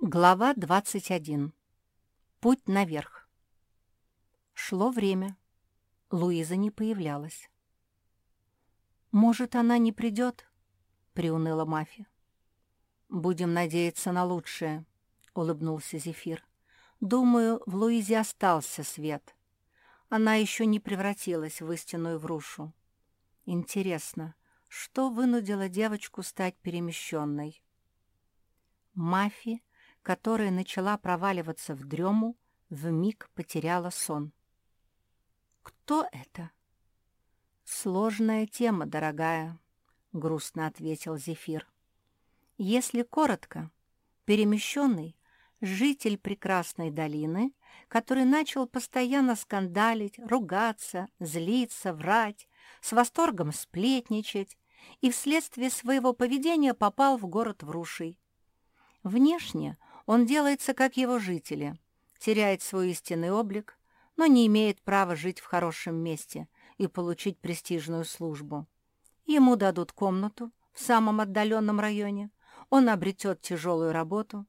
Глава 21. Путь наверх. Шло время. Луиза не появлялась. «Может, она не придет?» — приуныла Мафи. «Будем надеяться на лучшее», — улыбнулся Зефир. «Думаю, в Луизе остался свет. Она еще не превратилась в истинную врушу. Интересно, что вынудило девочку стать перемещенной?» Мафи которая начала проваливаться в дрему, вмиг потеряла сон. «Кто это?» «Сложная тема, дорогая», — грустно ответил Зефир. «Если коротко, перемещенный — житель прекрасной долины, который начал постоянно скандалить, ругаться, злиться, врать, с восторгом сплетничать и вследствие своего поведения попал в город Вруший. Внешне он делается, как его жители, теряет свой истинный облик, но не имеет права жить в хорошем месте и получить престижную службу. Ему дадут комнату в самом отдаленном районе, он обретет тяжелую работу.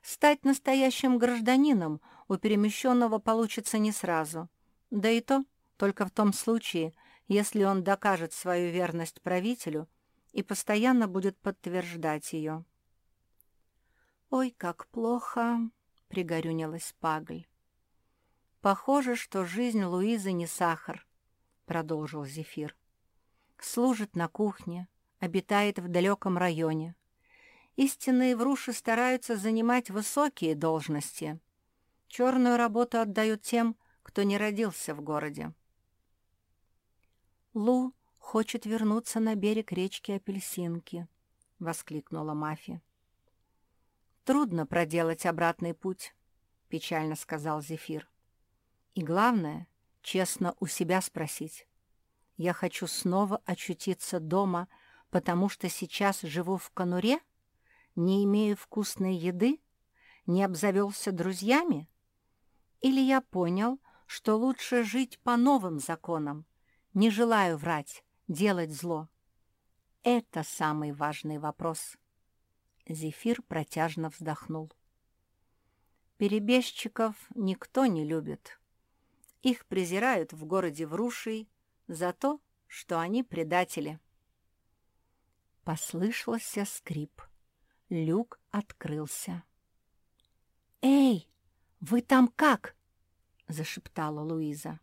Стать настоящим гражданином у перемещенного получится не сразу, да и то только в том случае, если он докажет свою верность правителю и постоянно будет подтверждать ее. «Ой, как плохо!» — пригорюнилась Пагль. «Похоже, что жизнь Луизы не сахар», — продолжил Зефир. «Служит на кухне, обитает в далеком районе. Истинные вруши стараются занимать высокие должности. Черную работу отдают тем, кто не родился в городе». «Лу хочет вернуться на берег речки Апельсинки», — воскликнула Мафи. «Трудно проделать обратный путь», — печально сказал Зефир. «И главное, честно у себя спросить. Я хочу снова очутиться дома, потому что сейчас живу в конуре, не имею вкусной еды, не обзавелся друзьями? Или я понял, что лучше жить по новым законам, не желаю врать, делать зло? Это самый важный вопрос». Зефир протяжно вздохнул. Перебежчиков никто не любит. Их презирают в городе Врушей за то, что они предатели. Послышался скрип. Люк открылся. «Эй, вы там как?» — зашептала Луиза.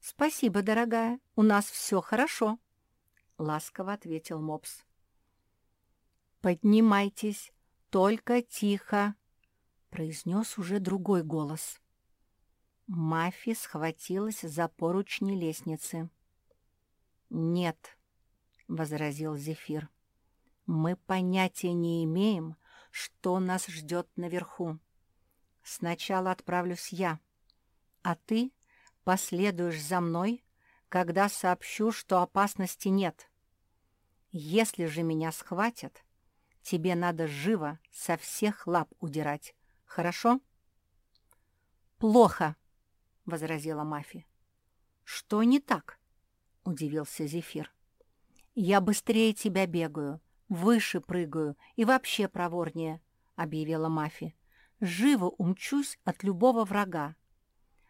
«Спасибо, дорогая, у нас все хорошо», — ласково ответил Мопс. «Поднимайтесь, только тихо», — произнес уже другой голос. Мафи схватилась за поручни лестницы. «Нет», — возразил Зефир, — «мы понятия не имеем, что нас ждет наверху. Сначала отправлюсь я, а ты последуешь за мной, когда сообщу, что опасности нет. Если же меня схватят, Тебе надо живо со всех лап удирать. Хорошо?» «Плохо», — возразила Мафи. «Что не так?» — удивился Зефир. «Я быстрее тебя бегаю, выше прыгаю и вообще проворнее», — объявила Мафи. «Живо умчусь от любого врага.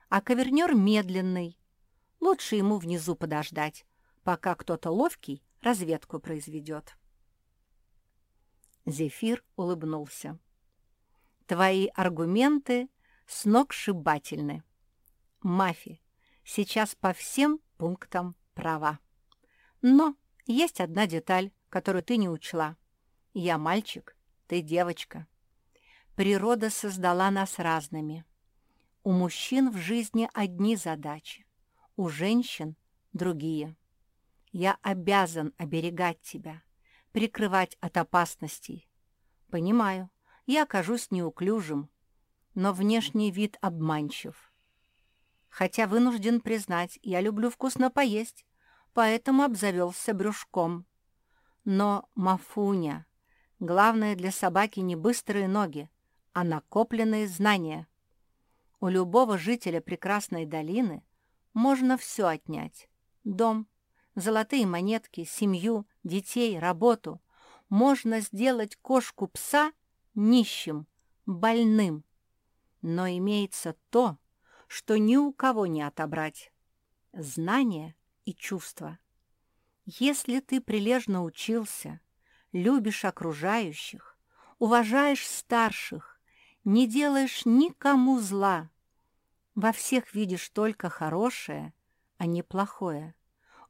А ковернер медленный. Лучше ему внизу подождать, пока кто-то ловкий разведку произведет». Зефир улыбнулся. «Твои аргументы сногсшибательны. Мафи, сейчас по всем пунктам права. Но есть одна деталь, которую ты не учла. Я мальчик, ты девочка. Природа создала нас разными. У мужчин в жизни одни задачи, у женщин — другие. Я обязан оберегать тебя, прикрывать от опасностей. Понимаю, я окажусь неуклюжим, но внешний вид обманчив. Хотя вынужден признать, я люблю вкусно поесть, поэтому обзавелся брюшком. Но, Мафуня, главное для собаки не быстрые ноги, а накопленные знания. У любого жителя прекрасной долины можно все отнять. Дом, золотые монетки, семью, детей, работу. Можно сделать кошку-пса нищим, больным. Но имеется то, что ни у кого не отобрать — знание и чувства. Если ты прилежно учился, любишь окружающих, уважаешь старших, не делаешь никому зла, во всех видишь только хорошее, а не плохое,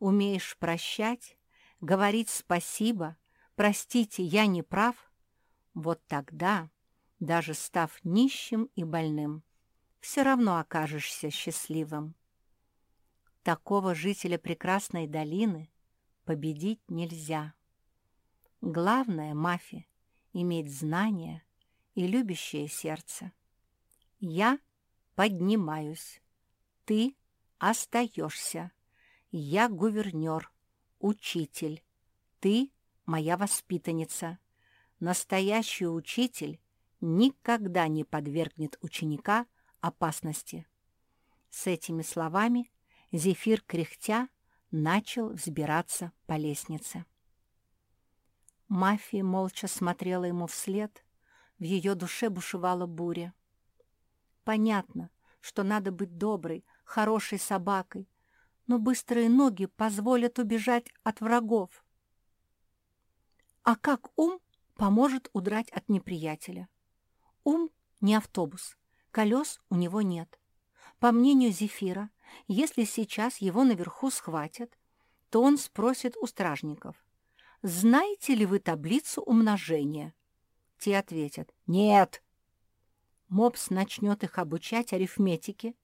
умеешь прощать, говорить спасибо, простите, я не прав, вот тогда, даже став нищим и больным, все равно окажешься счастливым. Такого жителя прекрасной долины победить нельзя. Главное, Мафи, иметь знания и любящее сердце. Я поднимаюсь, ты остаешься. Я гувернер, учитель, ты моя воспитанница. Настоящий учитель никогда не подвергнет ученика опасности. С этими словами Зефир, кряхтя, начал взбираться по лестнице. Мафия молча смотрела ему вслед, в ее душе бушевала буря. Понятно, что надо быть доброй, хорошей собакой, но быстрые ноги позволят убежать от врагов. А как ум поможет удрать от неприятеля? Ум не автобус, колес у него нет. По мнению Зефира, если сейчас его наверху схватят, то он спросит у стражников, «Знаете ли вы таблицу умножения?» Те ответят, «Нет». Мопс начнет их обучать арифметике.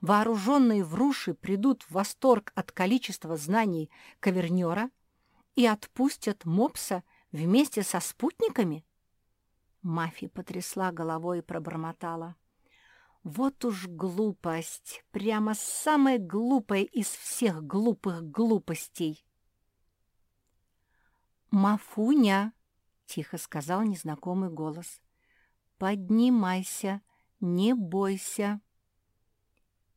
Вооруженные вруши придут в восторг от количества знаний кавернера и отпустят Мопса вместе со спутниками? Мафи потрясла головой и пробормотала. Вот уж глупость, прямо самая глупая из всех глупых глупостей. «Мафуня!» — тихо сказал незнакомый голос. «Поднимайся, не бойся!»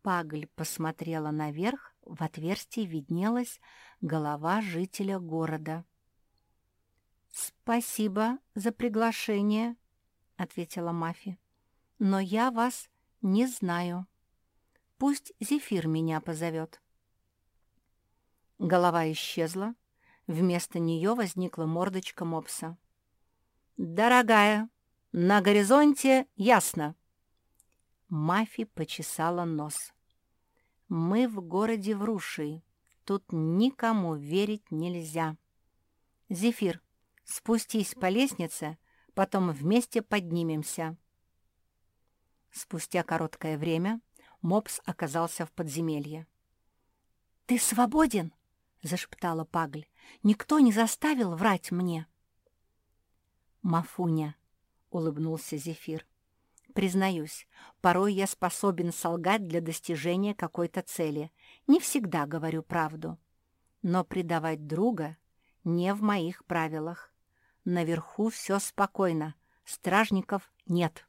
Пагль посмотрела наверх, в отверстии виднелась голова жителя города. «Спасибо за приглашение», — ответила Мафи. «Но я вас «Не знаю. Пусть Зефир меня позовет». Голова исчезла. Вместо нее возникла мордочка мопса. «Дорогая, на горизонте ясно!» Мафи почесала нос. «Мы в городе Вруши. Тут никому верить нельзя. Зефир, спустись по лестнице, потом вместе поднимемся». Спустя короткое время Мопс оказался в подземелье. «Ты свободен?» — зашептала Пагль. «Никто не заставил врать мне». «Мафуня», — улыбнулся Зефир. «Признаюсь, порой я способен солгать для достижения какой-то цели. Не всегда говорю правду. Но предавать друга не в моих правилах. Наверху все спокойно, стражников нет».